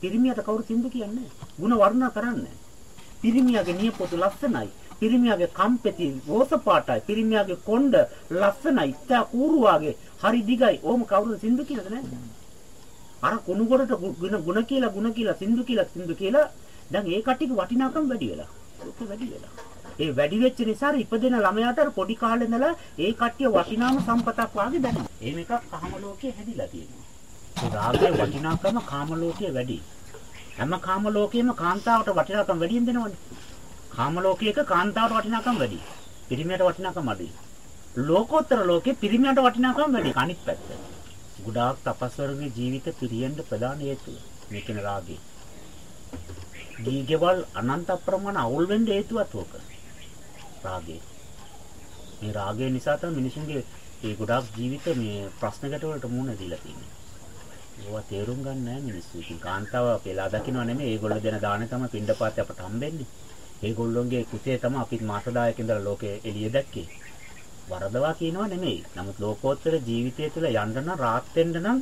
පිරිමියට කවුරු සින්දු කියන්නේ? ಗುಣ වර්ණනා කරන්නේ. පිරිමියාගේ නියපොතු ලස්සනයි. පිරිමියාගේ කම්පෙති රෝස පාටයි පිරිමියාගේ කොණ්ඩ ලස්සනයි. ඉතා කූරුවාගේ හරි දිගයි. ඕම කවුරුද සින්දු කියලාද නැද්ද? අර කුණුගොඩට ගුණ ගුණ කියලා ගුණ කියලා සින්දු කියලා සින්දු කියලා. දැන් ඒ කට්ටියක වටිනාකම වැඩි වෙලා. ඒක වැඩි වෙලා. ඒ වැඩි වෙච්ච නිසා ඉපදෙන ළමයාට අර පොඩි කාලේ ඉඳලා ඒ කට්ටිය වටිනාම සම්පතක් වාගේ දැනෙනවා. ඒ මේක කාම ලෝකයේ හැදිලා තියෙනවා. ඒ රාගයේ වටිනාකම කාම ලෝකයේ වැඩි. හැම කාම ලෝකෙම කාන්තාවට වටිනාකම වැඩියෙන් දෙනවනේ. කාම ලෝකයක කාන්තාවට වටිනාකම වැඩි. පිරිමියට වටිනාකම අඩුයි. ලෝකෝත්තර ලෝකේ පිරිමියට වටිනාකම වැඩි. අනිත් පැත්ත. ගොඩාක් තපස්වරගේ ජීවිත පිරියෙන්න ප්‍රධාන හේතුව මේ කියන රාගය. දීගෙවල් අනන්ත ප්‍රමාණ අවුල් වෙන්න හේතුවත් ඕක. රාගය. මේ රාගය නිසා තමයි මිනිසුන්ගේ ඒ ගොඩාක් ජීවිත මේ ප්‍රශ්න ගැටවලට මුහුණ දීලා තියෙන්නේ. ඒවා තේරුම් ගන්න නැහැ මිනිස්සු. ඉතින් කාන්තාව අපේලා දකින්න නෙමෙයි ඒගොල්ලෝ දෙන දාන තමයි පින්ඩපාතේ අපට හම්බෙන්නේ. ඒගොල්ලොන්ගේ කුසේ තමයි අපිත් මාසදායක ඉඳලා ලෝකෙ එළිය දැක්කේ. වරදවා කියනවා නෙමෙයි. නමුත් ලෝකෝත්තර ජීවිතය තුළ යන්න නම් රාත් වෙන්න නම්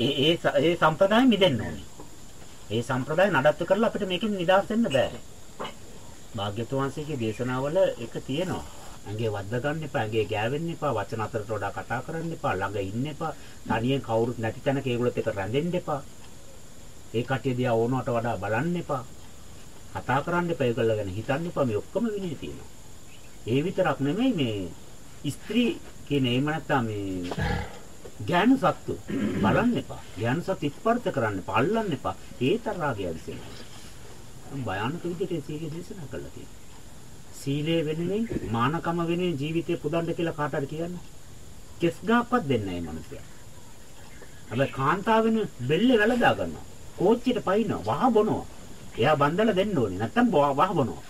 ඒ ඒ ඒ සම්ප්‍රදාය මිදෙන්න ඕනේ. ඒ සම්ප්‍රදාය නඩත්තු කරලා අපිට මේකෙන් නිදහස් වෙන්න බෑ. භාග්‍යතුන් වහන්සේගේ දේශනාවල එක තියෙනවා. ඇඟේ වද්ද ගන්න එපා, ඇඟේ ගෑවෙන්න එපා, වචන අතරට වඩා කතා කරන්න එපා, ළඟ ඉන්න එපා, තනියෙන් කවුරුත් නැති තැනක ඒගොල්ලොත් එක්ක රැඳෙන්න එපා. ඒ කටිය දිහා ඕනවට වඩා බලන්න එපා. කතා කරන්න එපා, ඒගොල්ලෝ ගැන හිතන්න එපා. මේ ඔක්කොම විනය තියෙනවා. ඒ විතරක් නෙමෙයි මේ ස්ත්‍රී කියන එහෙම නැත්නම් මේ ඥාන සත්තු බලන්න එපා. ඥාන සත්තු ස්පර්ශ කරන්න එපා, අල්ලන්න එපා. ඒ තරහාගේ ඇවිසෙනවා. භයානක විදිහට සීලය දේශනා කළා තියෙනවා. සීලය වෙනුවෙන් මානකම වෙනුවෙන් ජීවිතේ පුදන්න කියලා කාට හරි කියන්නේ. කෙස් ගහක්වත් දෙන්නේ නැහැ මිනිස්සයා. හැබැයි කාන්තාව වෙන බෙල්ලේ වැලදා ගන්නවා. කෝච්චියට පයින්නවා, වහ බොනවා. එයා බන්දලා දෙන්න ඕනේ. නැත්තම් වහ බොනවා.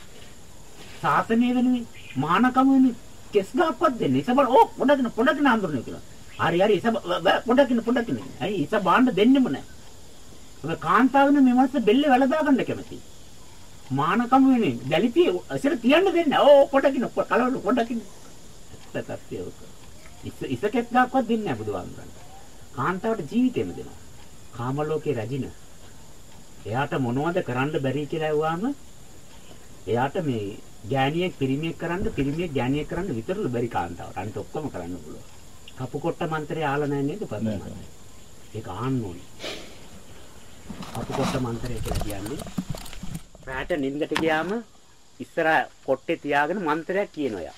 සාසනය වෙනුවෙන් මානකම වෙනුවෙන් කෙස් ගහක්වත් දෙන්නේ. ඉත බල ඕ පොඩකින පොඩකින අඳුරන්නේ කියලා. හරි හරි ඉත පොඩකින පොඩකින. ඇයි ඉත බාන්න දෙන්නෙම නැහැ. හැබැයි කාන්තාව වෙන මේ මාස බෙල්ලේ වැලදා ගන්න කැමතියි. මානකම වෙන්නේ දැලිපිය ඉස්සර තියන්න දෙන්න. ඕ පොඩකින් කලවල පොඩකින්. තත්ත්වය උක. ඉස්ස ඉසකෙත් ගාක්වත් දෙන්නේ නැහැ බුදුහාමුදුරන්. කාන්තාවට ජීවිතේම දෙනවා. කාම ලෝකේ රැජින. එයාට මොනවද කරන්න බැරි කියලා ඇහුවාම එයාට මේ ගෑණියෙක් පිරිමියෙක් කරන්න පිරිමියෙක් ගෑණියෙක් කරන්න විතරලු බැරි කාන්තාවට. අනිත ඔක්කොම කරන්න පුළුවන්. කපුකොට්ට මන්ත්‍රය ආලා නැහැ නේද පදම. ඒක ආන්න ඕනේ. කපුකොට්ට මන්ත්‍රය කියලා කියන්නේ රාට නිින්දට ගියාම ඉස්සර කොට්ටේ තියාගෙන මන්ත්‍රයක් කියනවා යා.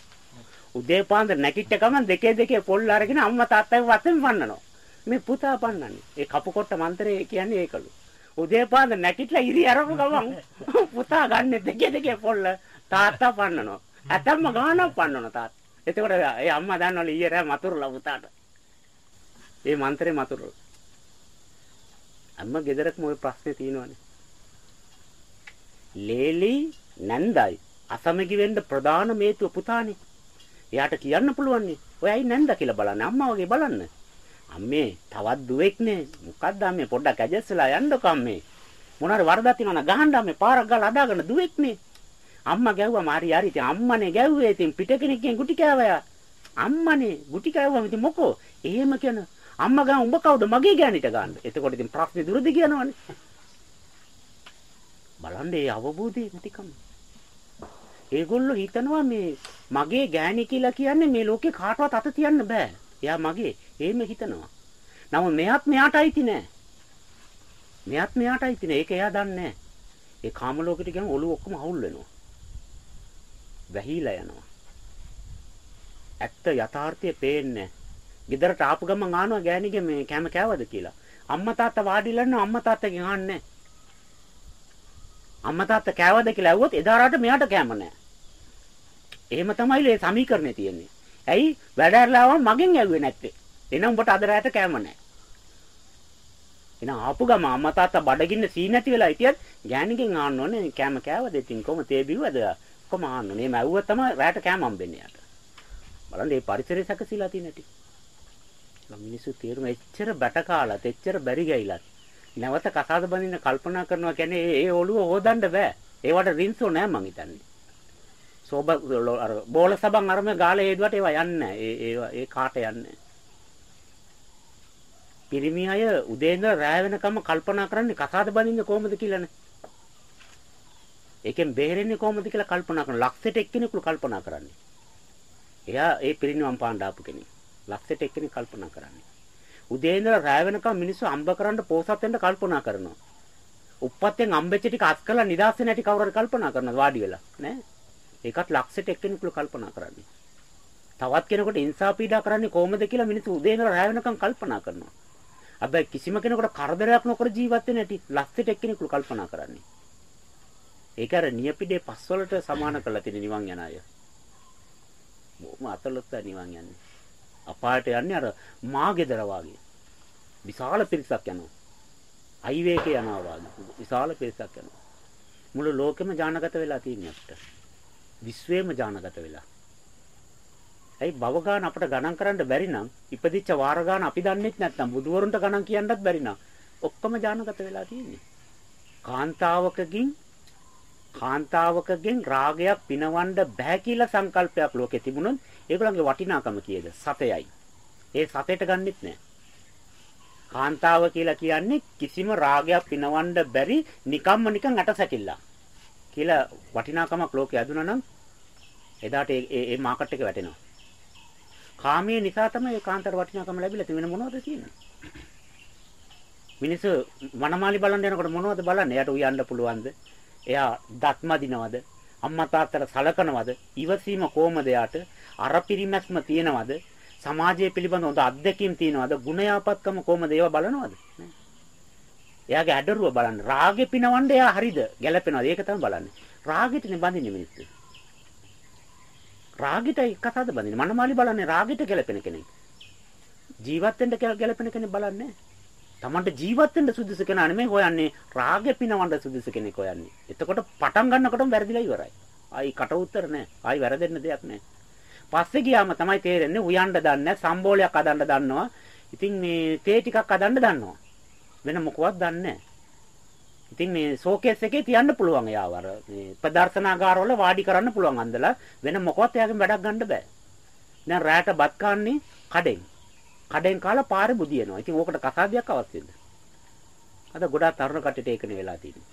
උදේ පාන්දර නැගිට ගමන් දෙකේ දෙකේ පොල් අරගෙන අම්මා තාත්තගේ වතෙන් පන්නනවා. මේ පුතා පන්නන්නේ. ඒ කපුකොට්ට මන්ත්‍රය කියන්නේ ඒකලු. උදේ පාන්දර නැගිටලා ඉරි අරපු ගමන් පුතා ගන්න දෙකේ දෙකේ පොල් තාත්තා පන්නනවා. ඇතම්ම ගානක් පන්නනවා තාත්තා. එතකොට ඒ අම්මා දන්නවලු ඊයේ රෑ මතුරුලා පුතාට. ඒ මන්ත්‍රේ මතුරුලා. අම්මා ගෙදරකම ওই ප්‍රශ්නේ තියෙනවනේ. ලේලි නැන්දයි අසමගි වෙන්න ප්‍රධාන හේතුව පුතානේ. එයාට කියන්න පුළුවන් නේ. ඔයයි නැන්ද කියලා බලන්න. අම්මා වගේ බලන්න. අම්මේ තවත් දුවෙක් නේ. මොකද්ද අම්මේ පොඩ්ඩක් ඇජස්ලා යන්නකෝ අම්මේ. මොනාරි වරදක් තියනවා ගහන්න අම්මේ පාරක් ගාලා අදාගෙන දුවෙක් නේ. අම්මා ගැව්වම හරි හරි ඉතින් අම්මනේ ගැව්වේ ඉතින් පිට කෙනෙක්ගෙන් ගුටි කෑවයා. අම්මනේ ගුටි කෑවම ඉතින් මොකෝ? එහෙම කියන අම්මා ගා උඹ කවුද මගේ ගෑනිට ගන්න. එතකොට ඉතින් ප්‍රශ්නේ දුරදි කියනවනේ. බලන්න ඒ අවබෝධය නැතිකම. ඒගොල්ලෝ හිතනවා මේ මගේ ගෑණි කියලා කියන්නේ මේ ලෝකේ කාටවත් අත තියන්න බෑ. එයා මගේ. එහෙම හිතනවා. නමුත් මෙයාත් මෙයාට අයිති නෑ. මෙයාත් මෙයාට අයිති නෑ. ඒක එයා දන්නේ නෑ. ඒ කාම ලෝකෙට ගියම ඔළුව ඔක්කොම අවුල් වෙනවා. වැහිලා යනවා. ඇත්ත යථාර්ථය පේන්නේ ගෙදරට ආපු ගමන් ආනවා ගෑණිගේ මේ කැම කෑවද කියලා. අම්මා තාත්තා වාඩිලා ඉන්නවා අම්මා තාත්තගෙන් අහන්නේ අම්මා තාත්තා කෑවද කියලා ඇහුවොත් එදා රාට මෙයාට කෑම නැහැ. එහෙම තමයි මේ සමීකරණේ තියෙන්නේ. ඇයි වැඩ ඇරලාවම මගෙන් ඇහුවේ නැත්තේ? එහෙනම් උඹට අද රාට කෑම නැහැ. එහෙනම් ආපු ගම අම්මා තාත්තා බඩගින්න සී නැති වෙලා හිටියත් ගෑණිගෙන් ආන්න ඕනේ කෑම කෑවද ඉතින් කොහොම තේ බිව්වද? කොහොම ආන්න ඕනේ. මේ ඇහුවා තමයි රාට කෑම හම්බෙන්නේ යාට. බලන්න මේ පරිසරය සැකසීලා තියෙන හැටි. මිනිස්සු තීරණ එච්චර බැට කාලත් එච්චර බැරි ගයිලත් නැවත කසාද බඳින්න කල්පනා කරනවා කියන්නේ ඒ ඔළුව හොදන්න බෑ. ඒවට රින්සෝ නෑ මං හිතන්නේ. සෝබ අර බෝල සබන් අරම ගාලේ හේදුවට ඒවා යන්නේ ඒ ඒ ඒ කාට යන්නේ. පිරිමි අය උදේ ඉඳලා රෑ වෙනකම් කල්පනා කරන්නේ කසාද බඳින්නේ කොහොමද කියලානේ. ඒකෙන් බේරෙන්නේ කොහොමද කියලා කල්පනා කරන ලක්ෂයට එක්කෙනෙකුළු කල්පනා කරන්නේ. එයා ඒ පිරිනිවන් පාණ්ඩ ආපු කෙනෙක්. ලක්ෂයට එක්කෙනෙක් කල්පනා කරන්නේ. උදේ ඉඳලා රෑ වෙනකම් මිනිස්සු අම්බ කරන්න පෝසත් වෙන්න කල්පනා කරනවා. උප්පත්තෙන් අම්බෙච්ච ටික අත් කරලා නිදාස් වෙන හැටි කවුරුහරි කල්පනා කරනවා වාඩි වෙලා නෑ. ඒකත් ලක්ෂයට එක්කෙනෙකුළු කල්පනා කරන්නේ. තවත් කෙනෙකුට ඉන්සා පීඩා කරන්නේ කොහොමද කියලා මිනිස්සු උදේ ඉඳලා රෑ වෙනකම් කල්පනා කරනවා. හැබැයි කිසිම කෙනෙකුට කරදරයක් නොකර ජීවත් වෙන්න ඇති ලස්සට එක්කෙනෙකුට කල්පනා කරන්නේ. ඒක අර නියපිඩේ පස්වලට සමාන කරලා තියෙන නිවන් යන අය. බොහොම අතලොත්ත නිවන් යන්නේ. අපායට යන්නේ අර මාගෙදර වාගේ. විශාල පිරිසක් යනවා. හයිවේ එකේ යනවා වාගේ. විශාල පිරිසක් යනවා. මුළු ලෝකෙම ඥානගත වෙලා තියෙන අපිට. විශ්වයේම ඥානගත වෙලා. ඇයි භව ගාන අපිට ගණන් කරන්න බැරි නම් ඉපදිච්ච වාර ගාන අපි දන්නෙත් නැත්නම් බුදුවරුන්ට ගණන් කියන්නත් බැරි නම් ඔක්කොම ඥානගත වෙලා තියෙන්නේ. කාන්තාවකකින් කාන්තාවකගෙන් රාගයක් පිනවන්න බෑ කියලා සංකල්පයක් ලෝකේ තිබුණොත් ඒගොල්ලන්ගේ වටිනාකම කීයද? සතයයි. ඒ සතේට ගන්නෙත් නෑ. කාන්තාව කියලා කියන්නේ කිසිම රාගයක් පිනවන්න බැරි නිකම්ම නිකන් අටසැකිල්ලක්. කියලා වටිනාකමක් ලෝකේ ඇදුනා නම් එදාට ඒ ඒ මාකට් එක වැටෙනවා. කාමයේ නිසා තමයි ඒ කාන්තර වටිනාකම ලැබිලා තියෙන්නේ මොනවද කියන්නේ? මිනිස්සු මනමාලි බලන්න යනකොට මොනවද බලන්නේ? එයාට උයන්න පුළුවන්ද? එයා දත්ම දිනවද? අම්මා තාත්තට සලකනවද? ඉවසීම කොහමද එයාට? අර පිරිමැස්ම තියනවද? සමාජයේ පිළිබඳ හොඳ අත්දැකීම් තියනවද? ගුණයාපත්කම කොහමද ඒවා බලනවද? එයාගේ අඩරුව බලන්න. රාගෙ පිනවන්න එයා හරිද? ගැළපෙනවද? ඒක තමයි බලන්නේ. රාගෙටනේ බඳින්නේ මිනිස්සු. රාගෙටයි කතාවද බඳින්නේ. මනමාලි බලන්නේ රාගෙට ගැළපෙන කෙනෙක්. ජීවත් වෙන්න ගැළපෙන කෙනෙක් බලන්නේ නැහැ. Tamanට ජීවත් වෙන්න සුදුසු කෙනා නෙමෙයි හොයන්නේ රාගෙ පිනවන්න සුදුසු කෙනෙක් හොයන්නේ. එතකොට පටන් ගන්නකොටම වැරදිලා ඉවරයි. ආයි කට උතර නැහැ. ආයි වැරදෙන්න දෙයක් නැහැ. පස්සේ ගියාම තමයි තේරෙන්නේ උයන්න දන්නේ සම්බෝලයක් අදන්න දන්නවා. ඉතින් මේ තේ ටිකක් අදන්න දන්නවා. වෙන මොකවත් දන්නේ ඉතින් මේ ෂෝකේස් එකේ තියන්න පුළුවන් එයාව අර මේ ප්‍රදර්ශනාගාරවල වාඩි කරන්න පුළුවන් අන්දලා වෙන මොකවත් එයාගෙන් වැඩක් ගන්න බෑ. දැන් රැට බත් කන්නේ කඩෙන්. කඩෙන් කාලා පාරේ බුදියනවා. ඉතින් ඕකට කසාදයක් අවශ්‍යද? අද ගොඩාක් තරුණ කට්ටියට ඒකනේ වෙලා තියෙන්නේ.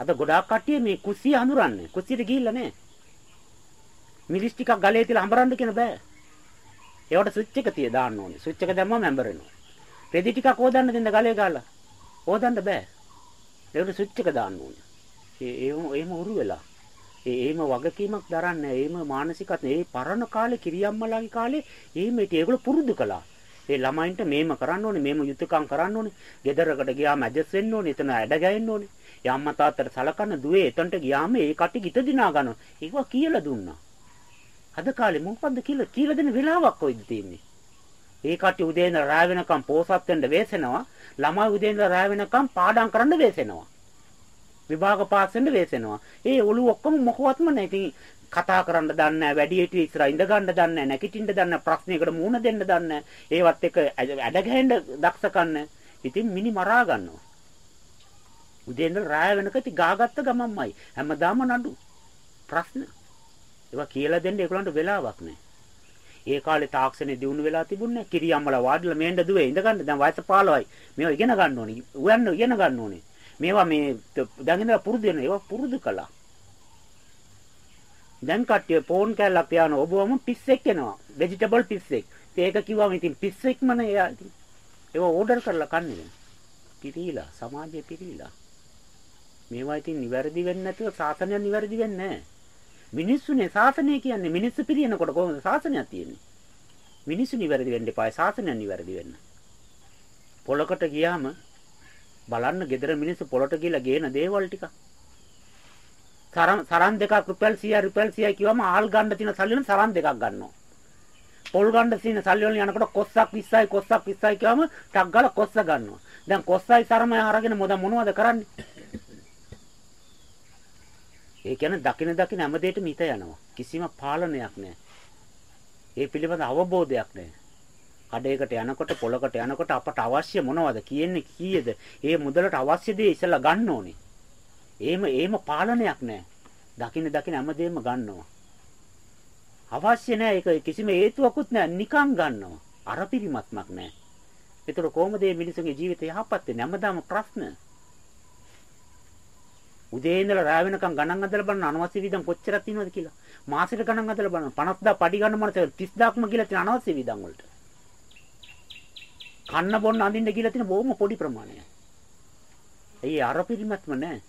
අද ගොඩාක් කට්ටිය මේ කුස්සිය අඳුරන්නේ. කුස්සියට ගිහිල්ලා නැහැ. මිරිස් ටිකක් ගලේ තියලා හඹරන්න කියන බෑ. ඒවට ස්විච් එක තිය දාන්න ඕනේ. ස්විච් එක දැම්මම හැඹ වෙනවා. රෙදි ටිකක් හොදන්න දෙන්න ගලේ ගාලා. හොදන්න බෑ. ඒකට ස්විච් එක දාන්න ඕනේ. ඒ එහෙම උරු වෙලා. ඒ එහෙම වගකීමක් දරන්නේ එහෙම මානසිකත් ඒ පරණ කාලේ කිරියම්මලාගේ කාලේ එහෙම හිටියේ ඒගොල්ලෝ පුරුදු කළා. ඒ ළමයින්ට මේම කරන්න ඕනේ මේම යුතුයකම් කරන්න ඕනේ. ගෙදරකට ගියාම ඇඩ්ජස්ට් වෙන්න ඕනේ. එතන ඇඩ ගැහෙන්න ඕනේ. ඒ අම්මා තාත්තට සලකන්න දුවේ එතනට ගියාම ඒ කටි ගිත දිනා ගන්නවා. ඒවා කියලා දුන්නා. අද කාලේ මොකද්ද කියලා කියලා දෙන වෙලාවක් කොයිද තියෙන්නේ? ඒ කටි උදේ ඉඳලා රාව වෙනකම් පෝසත් වෙන්න වෙසෙනවා. ළමයි උදේ ඉඳලා රාව වෙනකම් පාඩම් කරන්න වෙසෙනවා. විභාග පාස් වෙන්න වෙසෙනවා. ඒ ඔළුව ඔක්කොම මොකවත්ම නැහැ. ඉතින් කතා කරන්න දන්නේ නැහැ. වැඩි හිටිය ඉස්සරහ ඉඳ ගන්න දන්නේ නැහැ. නැගිටින්න දන්නේ නැහැ. ප්‍රශ්නයකට මුහුණ දෙන්න දන්නේ නැහැ. ඒවත් එක ඇඩ ගැහෙන්න දක්ෂකම් නැහැ. ඉතින් මිනි මරා ගන්නවා. උදේ ඉඳලා රාය වෙනකන් ඉතින් ගාගත්ත ගමම්මයි. හැමදාම නඩු. ප්‍රශ්න. ඒවා කියලා දෙන්න ඒගොල්ලන්ට වෙලාවක් නැහැ. ඒ කාලේ තාක්ෂණය දිනු වෙලා තිබුණේ කිරියම්මලා වාඩිලා මේන්න දුවේ ඉඳ ගන්න දැන් වයස 15යි මේවා ඉගෙන ගන්න ඕනේ උයන්න ඉගෙන ගන්න ඕනේ මේවා මේ දැන් ඉඳලා පුරුදු වෙනවා. ඒවා පුරුදු කළා. දැන් කට්ටිය ෆෝන් කැල්ලක් තියාන ඔබවම පිස්සෙක් එනවා. ভেජිටබල් පිස්සෙක්. ඒක කිව්වම ඉතින් පිස්සෙක්මනේ එයා ඉතින්. ඒවා ඕඩර් කරලා කන්නේ දැන්. පිරීලා සමාජයේ පිරීලා. මේවා ඉතින් නිවැරදි වෙන්නේ නැතුව සාසනය නිවැරදි වෙන්නේ නැහැ. මිනිස්සුනේ සාසනය කියන්නේ මිනිස්සු පිරිනකොට කොහොමද සාසනයක් තියෙන්නේ? මිනිස්සු නිවැරදි වෙන්න එපා සාසනය නිවැරදි වෙන්න. පොලකට ගියාම බලන්න ගෙදර මිනිස්සු පොලට ගිහලා ගේන දේවල් ටික. සරන් සරන් දෙකක් රුපියල් 100 රුපියල් 100 කිව්වම ආල් ගන්න තියෙන සල්ලි වලින් සරන් දෙකක් ගන්නවා. පොල් ගන්න තියෙන සල්ලි වලින් යනකොට කොස්සක් 20යි කොස්සක් 20යි කිව්වම ටක් ගාලා කොස්ස ගන්නවා. දැන් කොස්සයි සරම අරගෙන මොද මොනවද කරන්නේ? ඒ කියන්නේ දකින දකින හැම දෙයකම හිත යනවා. කිසිම පාලනයක් නැහැ. ඒ පිළිබඳ අවබෝධයක් නැහැ. කඩේකට යනකොට පොලකට යනකොට අපට අවශ්‍ය මොනවද කියන්නේ කීයද? ඒ මුදලට අවශ්‍ය දේ ඉස්සලා ගන්න ඕනේ. එහෙම එහෙම පාලනයක් නැහැ. දකින්න දකින්න හැමදේම ගන්නවා. අවශ්‍ය නැහැ ඒක කිසිම හේතුවකුත් නැහැ නිකන් ගන්නවා. අර පිරිමත්මක් නැහැ. ඒතර කොහොමද මේ මිනිසුන්ගේ ජීවිතය යහපත් වෙන්නේ? හැමදාම ප්‍රශ්න. උදේ ඉඳලා රාව වෙනකම් ගණන් අදලා බලන අනවශ්‍ය විදම් කොච්චරක් තියෙනවද කියලා. මාසෙට ගණන් අදලා බලන 50000 පඩි ගන්න මනස 30000ක්ම කියලා තියෙන අනවශ්‍ය විදම් වලට. කන්න බොන්න අඳින්න කියලා තියෙන බොහොම පොඩි ප්‍රමාණයක්. එයි අර පිරිමත්ම නැහැ.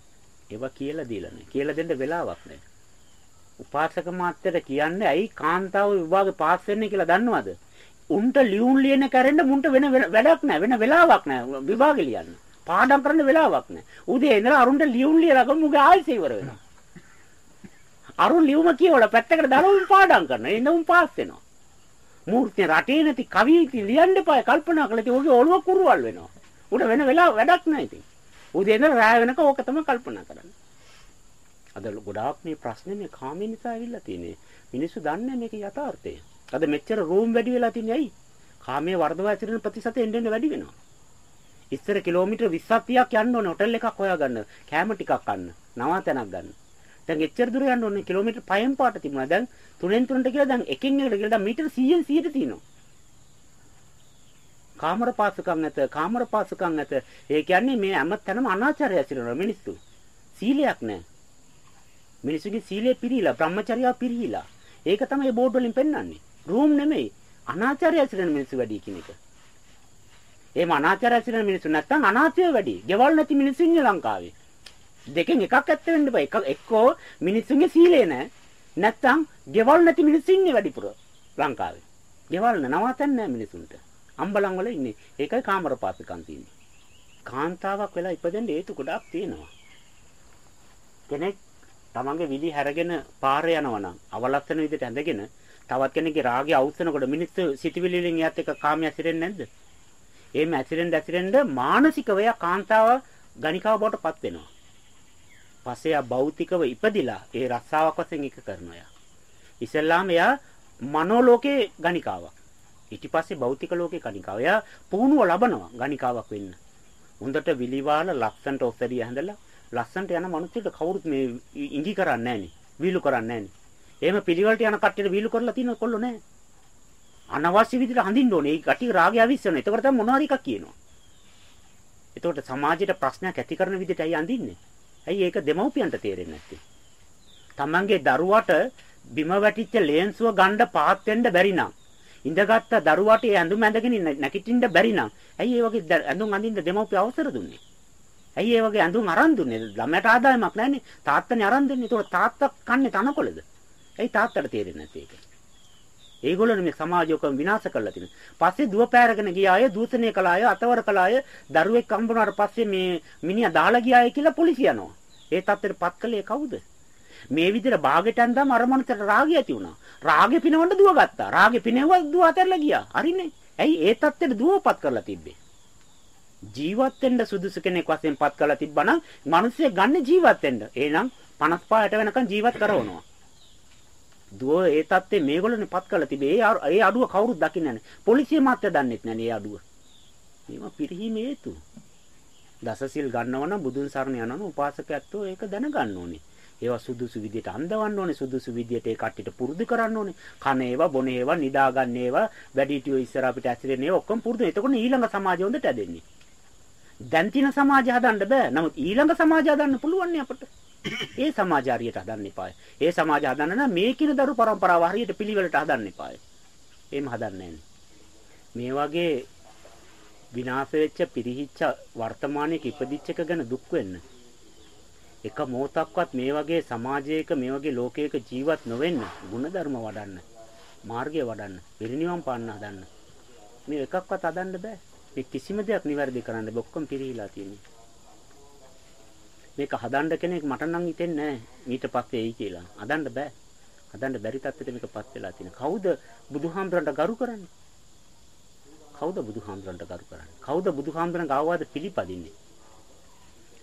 ඒවා කියලා දීලා නැහැ. කියලා දෙන්න වෙලාවක් නැහැ. උපාසක මාත්‍යට කියන්නේ ඇයි කාන්තාව විභාගේ පාස් වෙන්නේ කියලා දන්නවද? උන්ට ලියුම් ලියන කැරෙන්න මුන්ට වෙන වැඩක් නැහැ. වෙන වෙලාවක් නැහැ විභාගේ ලියන්න. පාඩම් කරන්න වෙලාවක් නැහැ. උදේ ඉඳලා අරුන්ට ලියුම් ලියලා ගමු මුගේ ආයෙත් ඉවර වෙනවා. අරුන් ලියුම කියවලා පැත්තකට දාලා උන් පාඩම් කරනවා. එන්න උන් පාස් වෙනවා. මූර්තිය රටේ නැති කවි ලියන්න එපා කල්පනා කළා ඉතින් ඔගේ ඔළුව කුරුවල් වෙනවා. උඩ වෙන වෙලාව වැඩක් නැහැ ඉතින්. උදේ ඉඳලා රාය වෙනකම් ඕක තමයි කල්පනා කරන්නේ. අද ගොඩාක් මේ ප්‍රශ්නේ මේ කාමයේ නිසා ඇවිල්ලා තියෙන්නේ. මිනිස්සු දන්නේ මේක යථාර්ථය. අද මෙච්චර රූම් වැඩි වෙලා තින්නේ ඇයි? කාමයේ වර්ධවා ඇතිරෙන ප්‍රතිශතය එන්න එන්න වැඩි වෙනවා. ඉස්සර කිලෝමීටර් 20ක් 30ක් යන්න ඕනේ හොටල් එකක් හොයාගන්න. කෑම ටිකක් ගන්න. නවාතැනක් ගන්න. දැන් එච්චර දුර යන්න ඕනේ කිලෝමීටර් 5න් පාට තිබුණා. දැන් 3න් 3ට කියලා දැන් එකින් එකට කියලා දැන් මීටර 100න් 100ට තියෙනවා. කාමර පාසුකම් නැත කාමර පාසුකම් නැත ඒ කියන්නේ මේ හැම තැනම අනාචාරය ඇතිරෙනවා මිනිස්සු සීලයක් නැහැ මිනිස්සුගේ සීලය පිරීලා බ්‍රහ්මචර්යාව පිරීලා ඒක තමයි බෝඩ් වලින් පෙන්වන්නේ රූම් නෙමෙයි අනාචාරය ඇතිරෙන මිනිස්සු වැඩි කියන එක එහෙම අනාචාරය ඇතිරෙන මිනිස්සු නැත්තම් අනාචාරය වැඩි ගෙවල් නැති මිනිස්සු ඉන්නේ ලංකාවේ දෙකෙන් එකක් ඇත්ත වෙන්න බෑ එක එක්කෝ මිනිස්සුගේ සීලය නැහැ නැත්තම් ගෙවල් නැති මිනිස්සු ඉන්නේ වැඩිපුර ලංකාවේ ගෙවල් නවතන්නේ නැහැ මිනිසුන්ට අම්බලන් වල ඉන්නේ. ඒකයි කාමර පාපිකම් තියෙන්නේ. කාන්තාවක් වෙලා ඉපදෙන්න හේතු ගොඩක් තියෙනවා. කෙනෙක් තමන්ගේ විලි හැරගෙන පාරේ යනවා නම් අවලස්සන විදිහට ඇඳගෙන තවත් කෙනෙක්ගේ රාගය අවුස්සනකොට මිනිස්සු සිටිවිලි වලින් එයත් එක්ක කාමයේ ඇසිරෙන්නේ නැද්ද? එහෙම ඇසිරෙන්න ඇසිරෙන්න මානසිකව එයා කාන්තාව ගණිකාව බවට පත් වෙනවා. පස්සේ ආ භෞතිකව ඉපදිලා ඒ රස්සාවක් වශයෙන් එක කරනවා එයා. ඉස්සෙල්ලාම එයා මනෝලෝකේ ගණිකාවක්. ඊට පස්සේ භෞතික ලෝකේ කණිකාව. එයා පුහුණුව ලබනවා ගණිකාවක් වෙන්න. හොඳට විලිවාල ලස්සන්ට ඔස්සරිය හැඳලා ලස්සන්ට යන මිනිස්සුන්ට කවුරුත් මේ ඉඟි කරන්නේ නැහනේ. වීලු කරන්නේ නැහනේ. එහෙම පිළිවෙලට යන කට්ටියට වීලු කරලා තියෙන කොල්ලෝ නැහැ. අනවශ්‍ය විදිහට හඳින්න ඕනේ. ඒ කටි රාගය අවිස්සන. එතකොට තමයි මොනවාරි එකක් කියනවා. එතකොට සමාජයට ප්‍රශ්නයක් ඇති කරන විදිහට ඇයි අඳින්නේ? ඇයි ඒක දෙමව්පියන්ට තේරෙන්නේ නැත්තේ? තමන්ගේ දරුවට බිම වැටිච්ච ලේන්සුව ගන්න පාත් වෙන්න බැරි නම් ඉඳගත්ත දරුවාට ඒ ඇඳුම ඇඳගෙන නැගිටින්න බැරි නම් ඇයි ඒ වගේ ඇඳුම් අඳින්න දෙමව්පිය අවසර දුන්නේ? ඇයි ඒ වගේ ඇඳුම් අරන් දුන්නේ? ළමයට ආදායමක් නැන්නේ. තාත්තනේ අරන් දෙන්නේ. ඒක තාත්තා කන්නේ තනකොළද? ඇයි තාත්තට තේරෙන්නේ නැත්තේ ඒක? ඒගොල්ලෝ මේ සමාජයකම විනාශ කරලා තියෙනවා. පස්සේ දුව පෑරගෙන ගිය අය, දූෂණය කළ අය, අතවර කළ අය, දරුවෙක් හම්බුනාට පස්සේ මේ මිනිහා දාලා ගියාය කියලා පොලිසිය යනවා. ඒ තත්ත්වෙට පත් කළේ කවුද? මේ විදිහට බාගෙට ඇඳාම අර මනුස්සට රාගය ඇති වුණා. රාගෙ පිනවන්න දුව ගත්තා. රාගෙ පිනෙවුවා දුව අතහැරලා ගියා. හරිනේ. ඇයි ඒ තත්ත්වෙට දුවපත් කරලා තිබ්බේ? ජීවත් වෙන්න සුදුසු කෙනෙක් වශයෙන් පත් කරලා තිබ්බනම් මිනිස්සු ගන්න ජීවත් වෙන්න. එහෙනම් 55ට වෙනකන් ජීවත් කරවනවා. දුව ඒ තත්ත්වේ මේගොල්ලෝනේ පත් කරලා තිබේ. ඒ අඩුව කවුරුත් දකින්නේ නැහැ. පොලිසිය මාත්‍ය දන්නෙත් නැහැ මේ අඩුව. මේවා පිරිහීම හේතු. දසසිල් ගන්නව නම් බුදුන් සරණ යනවනම් උපාසකයත්ෝ ඒක දැනගන්න ඕනේ. ඒවා සුදුසු විදියට අඳවන්න ඕනේ සුදුසු විදියට ඒ කට්ටියට පුරුදු කරන්න ඕනේ කන ඒවා බොන ඒවා නිදාගන්න ඒවා වැඩිහිටියෝ ඉස්සර අපිට ඇසිරෙන ඒවා ඔක්කොම පුරුදු එතකොට ඊළඟ සමාජය හොඳට ඇදෙන්නේ දැන් තියෙන සමාජය හදන්න බෑ නමුත් ඊළඟ සමාජය හදන්න පුළුවන් අපට ඒ සමාජය හරියට හදන්න එපායි. ඒ සමාජය හදන්න නම් මේ කින දරු પરම්පරාව හරියට පිළිවෙලට හදන්න එපායි. එහෙම හදන්නේ මේ වගේ විනාශ වෙච්ච පිරිහිච්ච වර්තමානයේ ඉපදිච්ච එක ගැන දුක් වෙන්න. එක මොහොතක්වත් මේ වගේ සමාජයක මේ වගේ ලෝකයක ජීවත් නොවෙන්න, ಗುಣධර්ම වඩන්න, මාර්ගය වඩන්න, පිරිණිවන් පාන්න හදන්න. මේ එකක්වත් හදන්න බෑ. මේ කිසිම දෙයක් නිවැරදි කරන්න බෑ. ඔක්කොම පිරිහිලා තියෙනවා. මේක හදන්න කෙනෙක් මට නම් හිතෙන්නේ නෑ ඊට පස්සේ එයි කියලා හදන්න බෑ හදන්න බැරි තත්ත්වෙට මේකපත් වෙලා තියෙන කවුද බුදුහාමුදුරන්ට ගරු කරන්නේ කවුද බුදුහාමුදුරන්ට ගරු කරන්නේ කවුද බුදුහාමුදුරන් ගාවාද පිළිපදින්නේ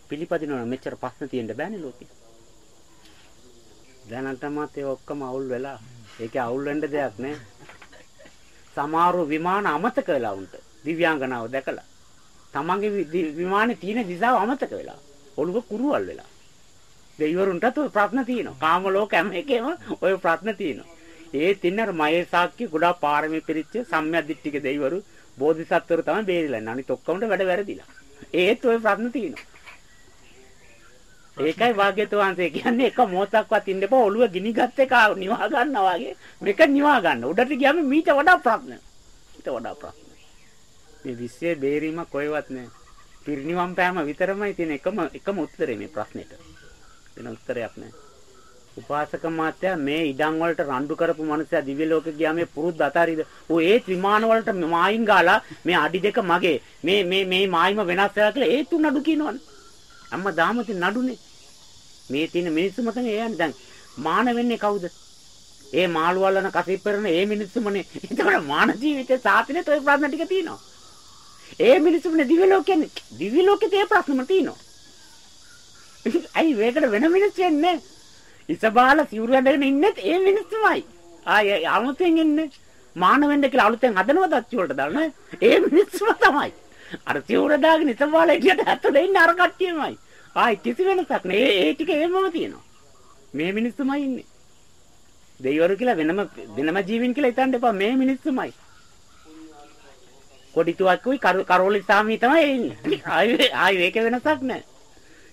පිළිපදිනවා මෙච්චර ප්‍රශ්න තියෙන්න බෑනේ ලෝකේ. දැනටමත් ඒ ඔක්කොම අවුල් වෙලා ඒකේ අවුල් වෙන්න දෙයක් නෑ. සමහරව විමාන අමතක වෙලා උන්ට දිව්‍යාංගනාව දැකලා. තමන්ගේ විමානේ තියෙන දිශාව අමතක වෙලා. ඔළුව කුරුවල් වෙලා. දෙවිවරුන්ටත් ඔය ප්‍රශ්න තියෙනවා. කාම ලෝක හැම එකේම ඔය ප්‍රශ්න තියෙනවා. ඒ තින්නර මහේසාක්‍ය ගොඩාක් පාරමී පිරිච්ච සම්මියදිට්ඨික දෙවිවරු බෝධිසත්වරු තමයි බේරිලා ඉන්නේ. අනිත් ඔක්කොමට වැඩ වැරදිලා. ඒත් ওই ප්‍රශ්න තියෙනවා. ඒකයි වාග්යතුන් වහන්සේ කියන්නේ එක මොහොතක්වත් ඉන්න එපා ඔළුව ගිනි ගත්ත එක නිවා ගන්නවා වගේ මේක නිවා ගන්න. උඩට ගියාම මීට වඩා ප්‍රශ්න. ඊට වඩා ප්‍රශ්න. මේ විශ්වයේ බේරීම කොහෙවත් නැහැ. පිරිනිවන් පෑම විතරමයි තියෙන එකම එකම උත්තරේ මේ ප්‍රශ්නෙට. වෙන උත්තරයක් නැහැ. උපාසක මාත්‍යා මේ ඉඩම් වලට රණ්ඩු කරපු මනුස්සයා දිව්‍ය ලෝකෙ ගියා මේ පුරුද්ද අතාරිද? ඌ ඒ ත්‍රිමාන වලට මායින් ගාලා මේ අඩි දෙක මගේ මේ මේ මේ මායිම වෙනස් වෙලා කියලා ඒ තුන් නඩු කියනවනේ. අම්මා දාමති නඩුනේ. මේ තියෙන මිනිස්සුම තමයි ඒ යන්නේ දැන් මාන වෙන්නේ කවුද? ඒ මාළු වල්ලන කසිප්පරන ඒ මිනිස්සුමනේ. ඒතකොට මාන ජීවිතේ සාතිනෙත් ওই ප්‍රශ්න ටික තියෙනවා. ඒ මිනිස්සුමනේ දිව්‍ය ලෝකෙන්නේ. දිව්‍ය ලෝකෙත් ඒ ප්‍රශ්නම තියෙනවා. අයි මේකට වෙන මිනිස්සු එන්නේ ඉසබාල සිවුරු ඇඳගෙන ඉන්නෙත් ඒ මිනිස්සුමයි. ආය අමුතෙන් ඉන්නේ. මාන වෙන්න කියලා අලුතෙන් හදනවද අච්චි වලට දාන්න ඒ මිනිස්සුම තමයි. අර සිවුර දාගෙන ඉසබාල එළියට ඇතුලේ ඉන්න අර කට්ටියමයි. ආයි කිසි වෙනසක් නෑ. ඒ ටික එහෙමම තියෙනවා. මේ මිනිස්සුමයි ඉන්නේ. දෙයිවරු කියලා වෙනම වෙනම ජීවින් කියලා හිතන්න එපා. මේ මිනිස්සුමයි. කොඩිතුවක්කුයි කරෝලි සාමී තමයි ඉන්නේ. ආයි ආයි ඒක වෙනසක් නෑ.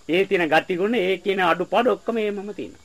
ඒ තියෙන ගටි ගුණ ඒ කියන අඩුපාඩු ඔක්කොම ඒමම තියෙනවා.